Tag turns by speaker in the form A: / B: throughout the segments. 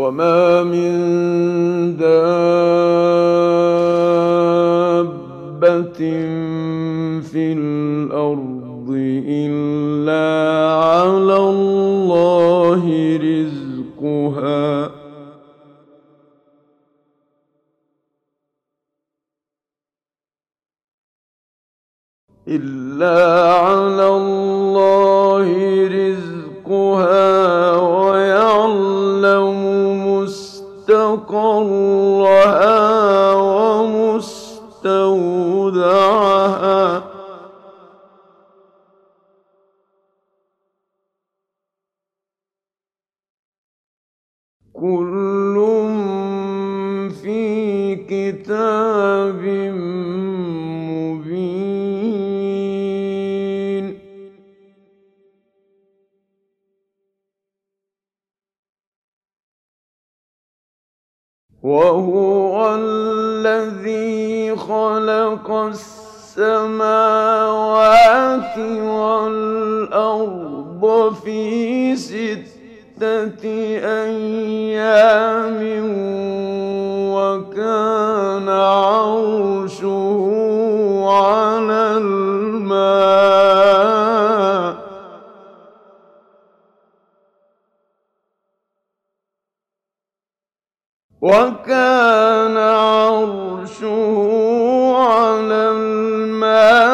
A: وما من مستقرها ومستودعها وهو الذي خلق السماوات والأرض في ستة أيام وكان عرشه على الماء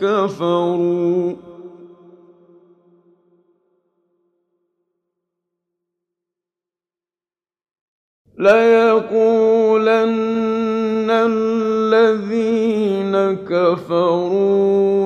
A: كفروا. ليقولن الذين كفروا.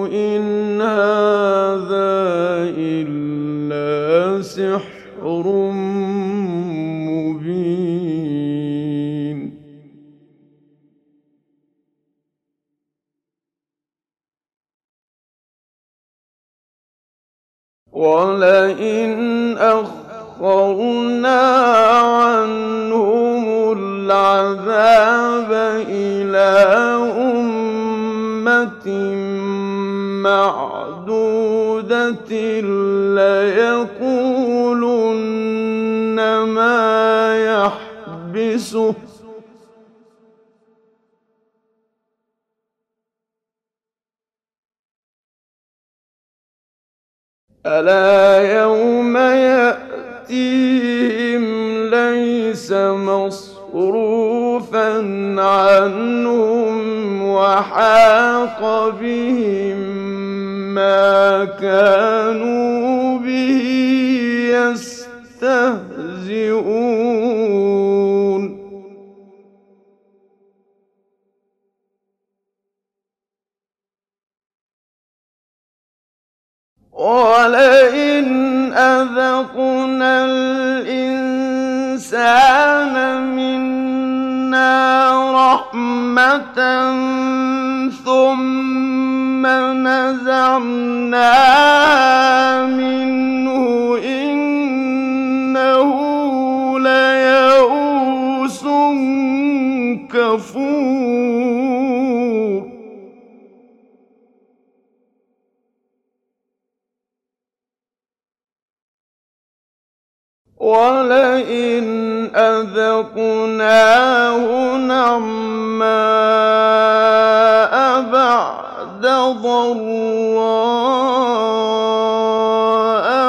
A: ولئن أخرنا عنهم العذاب إلى أمة معدودة ليقولن ألا يوم يأتيهم ليس مصروفا عنهم وحاق بهم ما كانوا به يستهزئون ولئن أذقنا الإنسان منا رحمة ثم نزعناها منه ولئن أذقناه نعماء بعد ضراء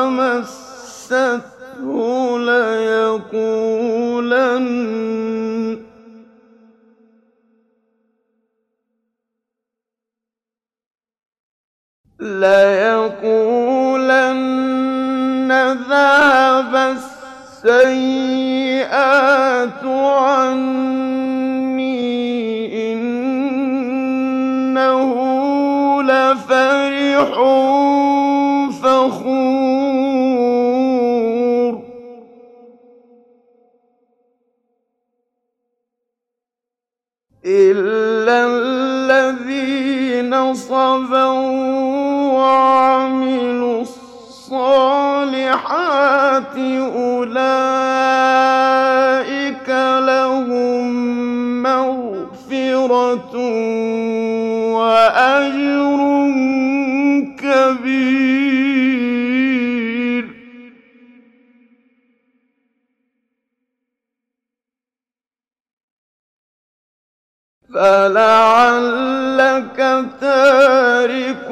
A: مسته ليقولن ليقولن ذهب السيئات عني إنه لفرح غفور إلا الذين صبروا وعملوا الصالحات أولئك لهم مغفرة وأجر كبير. فلعلك تارك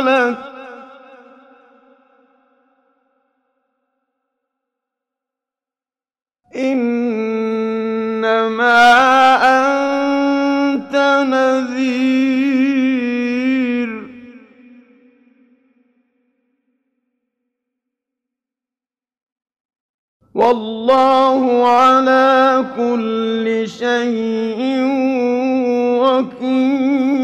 A: ملك إنما أنت نذير والله على كل شيء وكيل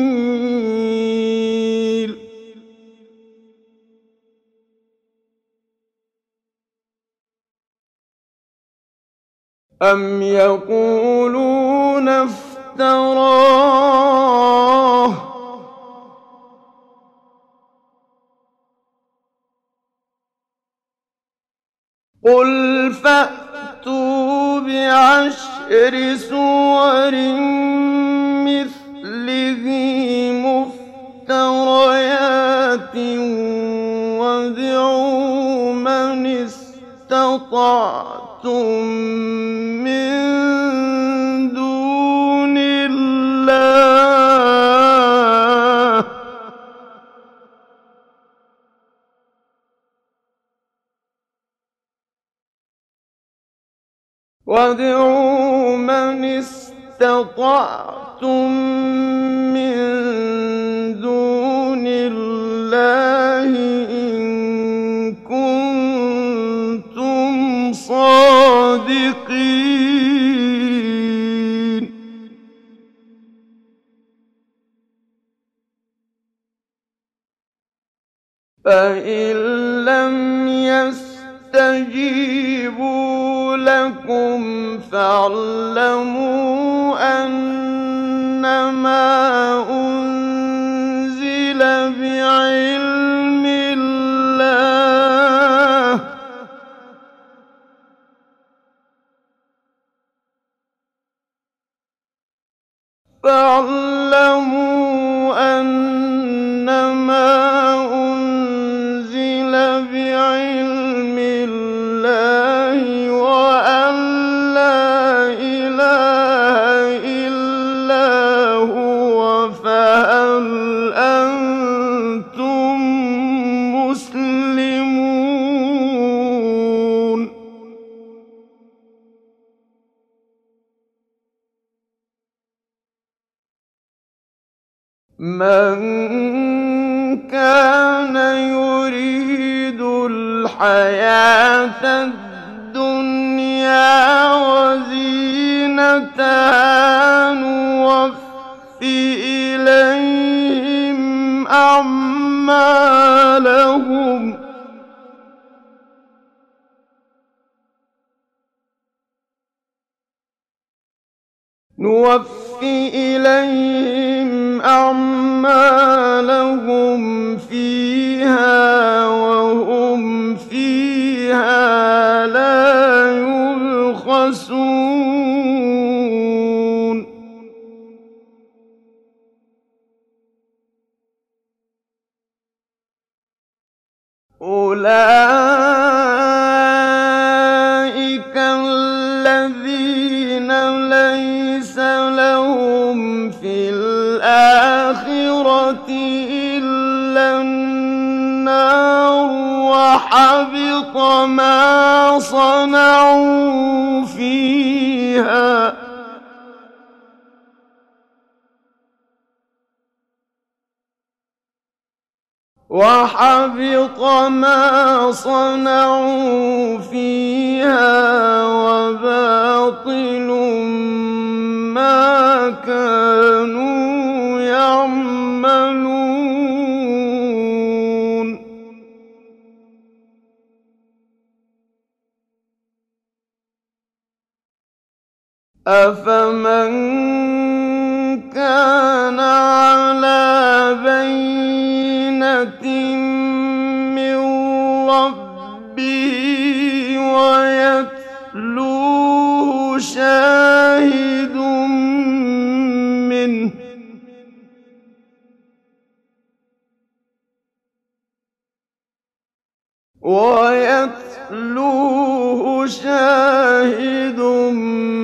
A: أم يقولون افتراه قل فأتوا بعشر سور استطعتم من دون الله وادعوا من استطعتم من دون الله كنتم صادقين. فإن لم يستجيبوا لكم فاعلموا أنما أنزل فاعلموا من كان يريد الحياة الدنيا وزينتها نوف إليهم أعمالهم نوفي إليهم أعمالهم فيها وهم فيها لا يبخسون. صنعوا فيها. وحبط ما صنعوا فيها وباطل ما كانوا يعملون. أفمن كان على بينة من ربه ويتلوه شاهد منه ويتلوه شاهد منه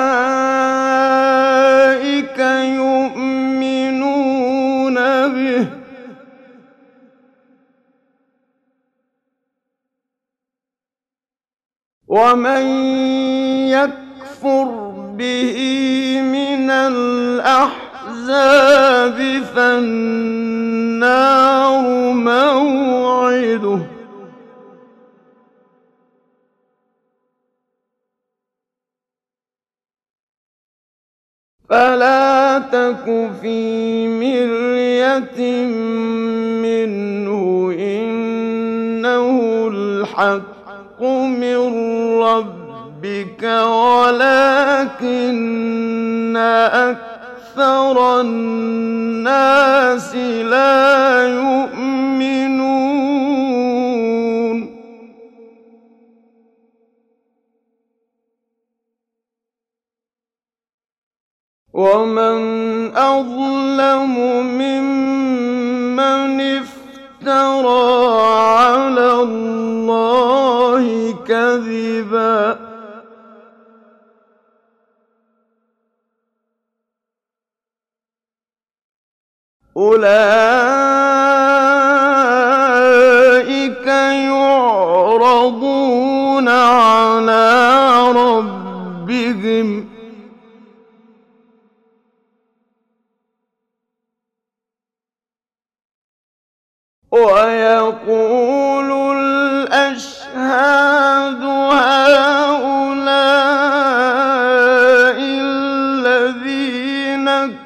A: ومن يكفر به من الأحزاب فالنار موعده فلا تك في مرية منه إنه الحق من ربك ولكن أكثر الناس لا يؤمنون. ومن أظلم ممن افترى على الله كذبا. أولئك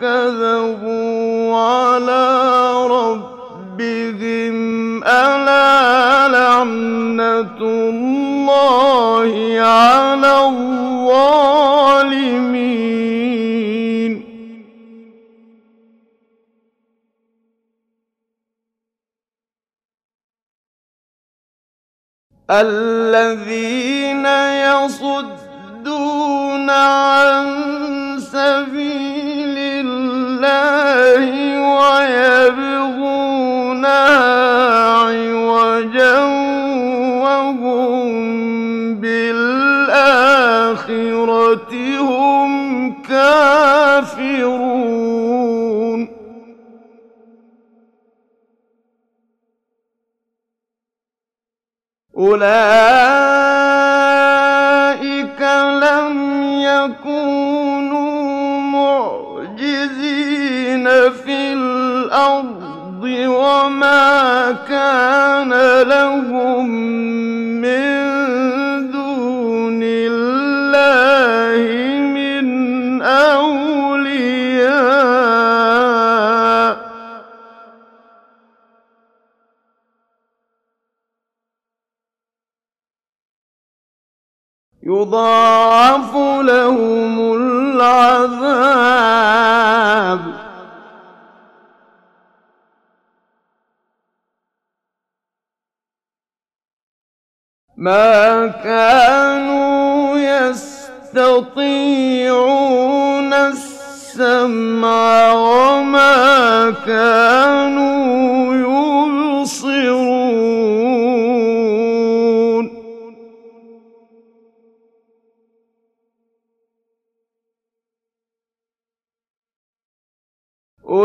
A: كذبوا على ربهم. ألا لعنة الله على الظالمين؟ الذين كافرون أولئك لم يكونوا معجزين في الأرض وما كان لهم يضاعف لهم العذاب. ما كانوا يستطيعون السمع وما كانوا يبصرون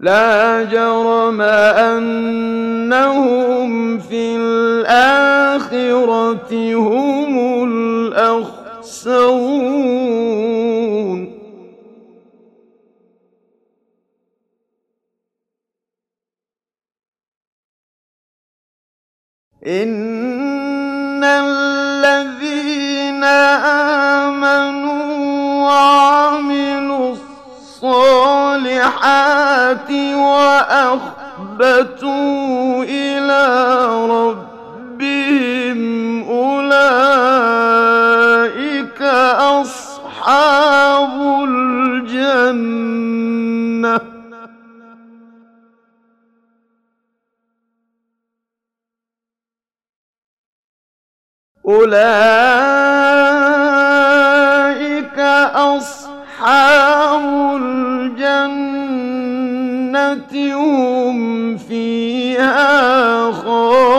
A: لا جرم أنهم في الآخرة هم الأخسرون. إن الذين آمنوا الصالحات وأخبتوا إلى ربهم أولئك أصحاب الجنة أولئك جنة هم فيها خالدون.